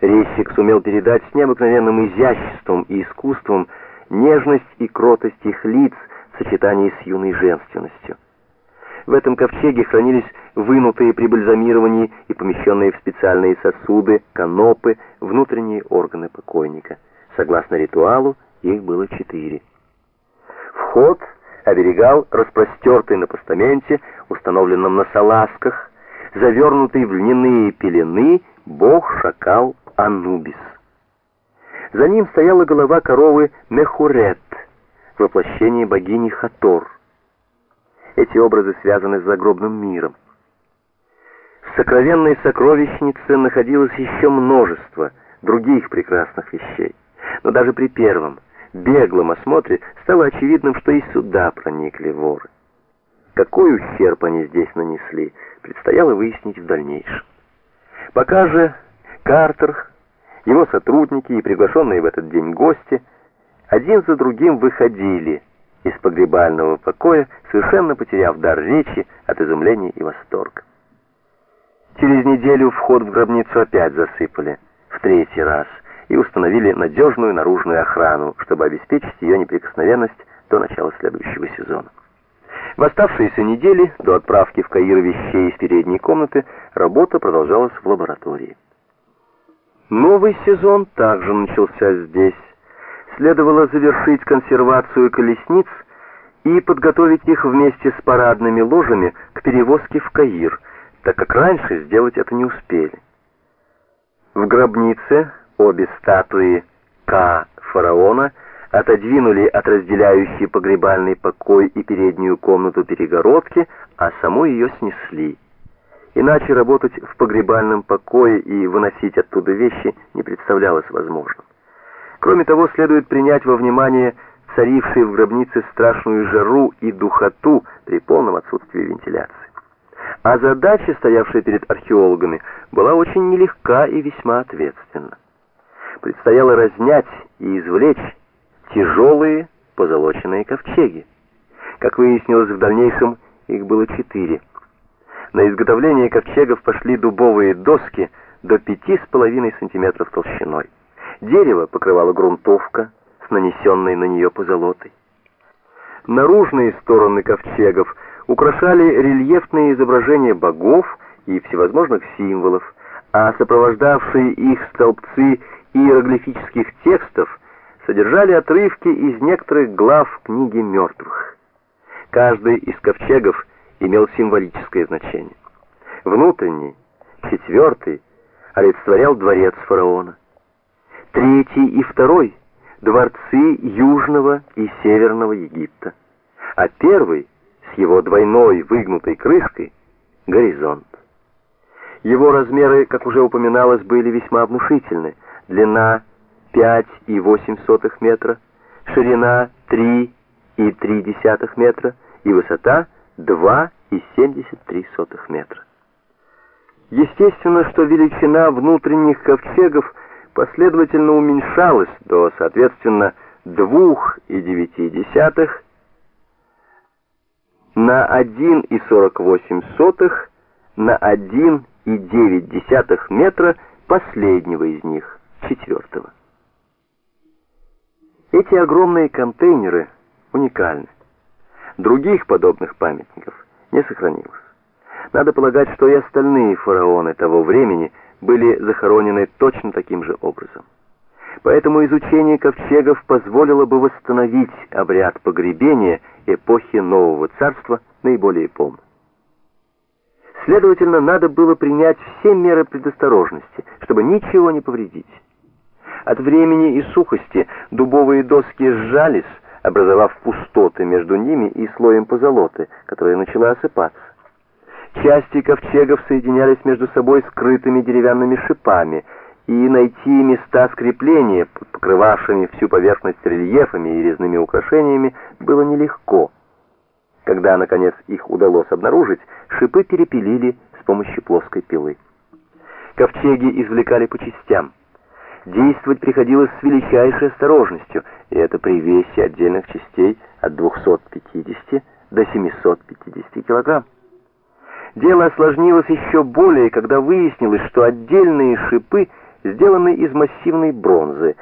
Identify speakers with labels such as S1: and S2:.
S1: Резчик сумел передать с необыкновенным изяществом и искусством нежность и кротость их лиц в сочетании с юной женственностью. В этом ковчеге хранились вынутые при бальзамировании и помещенные в специальные сосуды, канопы, внутренние органы покойника. Согласно ритуалу, их было четыре. Вход оберегал распростертый на постаменте, установленном на салазках, завернутый в льняные пелены, бог-шакал Анубис. За ним стояла голова коровы Мехурет, воплощение богини Хатор. Эти образы связаны с загробным миром. В сокровенной сокровищнице находилось еще множество других прекрасных вещей. Но даже при первом, беглом осмотре стало очевидным, что и сюда проникли воры. Какой ущерб они здесь нанесли, предстояло выяснить в дальнейшем. Пока же Картер, его сотрудники и приглашенные в этот день гости один за другим выходили из погребального покоя, совершенно потеряв дар речи от изумления и восторга. Через неделю вход в гробницу опять засыпали, в третий раз, и установили надежную наружную охрану, чтобы обеспечить ее неприкосновенность до начала следующего сезона. В оставшиеся недели, до отправки в Каир вещей из передней комнаты, работа продолжалась в лаборатории. Новый сезон также начался здесь. Следовало завершить консервацию колесниц и подготовить их вместе с парадными ложами к перевозке в Каир, так как раньше сделать это не успели. В гробнице обе статуи К фараона отодвинули от разделяющей погребальный покой и переднюю комнату перегородки, а саму ее снесли. Иначе работать в погребальном покое и выносить оттуда вещи не представлялось возможным. Кроме того, следует принять во внимание царившие в гробнице страшную жару и духоту при полном отсутствии вентиляции. А задача, стоявшая перед археологами, была очень нелегка и весьма ответственна. Предстояло разнять и извлечь тяжелые позолоченные ковчеги. Как выяснилось в дальнейшем, их было четыре. На изготовление ковчегов пошли дубовые доски до 5,5 см толщиной. Дерево покрывала грунтовка с нанесенной на нее позолотой. Наружные стороны ковчегов украшали рельефные изображения богов и всевозможных символов, а сопровождавшие их столбцы иероглифических текстов содержали отрывки из некоторых глав книги мертвых. Каждый из ковчегов имел символическое значение. Внутренний, четвертый, олицетворял дворец фараона. Третий и второй — дворцы Южного и Северного Египта. А первый, с его двойной выгнутой крышкой, — горизонт. Его размеры, как уже упоминалось, были весьма внушительны. Длина 5,8 метра, ширина 3,3 метра и высота 2,73 метра. Естественно, что величина внутренних ковчегов последовательно уменьшалась до, соответственно, 2,9 на 1,48 на 1,9 метра последнего из них, четвертого. Эти огромные контейнеры уникальны. Других подобных памятников не сохранилось. Надо полагать, что и остальные фараоны того времени были захоронены точно таким же образом. Поэтому изучение ковчегов позволило бы восстановить обряд погребения эпохи Нового Царства наиболее полно. Следовательно, надо было принять все меры предосторожности, чтобы ничего не повредить. От времени и сухости дубовые доски сжались, образовав пустоты между ними и слоем позолоты, которая начала осыпаться. Части ковчегов соединялись между собой скрытыми деревянными шипами, и найти места скрепления, покрывавшими всю поверхность рельефами и резными украшениями, было нелегко. Когда, наконец, их удалось обнаружить, шипы перепилили с помощью плоской пилы. Ковчеги извлекали по частям. Действовать приходилось с величайшей осторожностью, и это при весе отдельных частей от 250 до 750 килограмм. Дело осложнилось еще более, когда выяснилось, что отдельные шипы сделанный из массивной бронзы,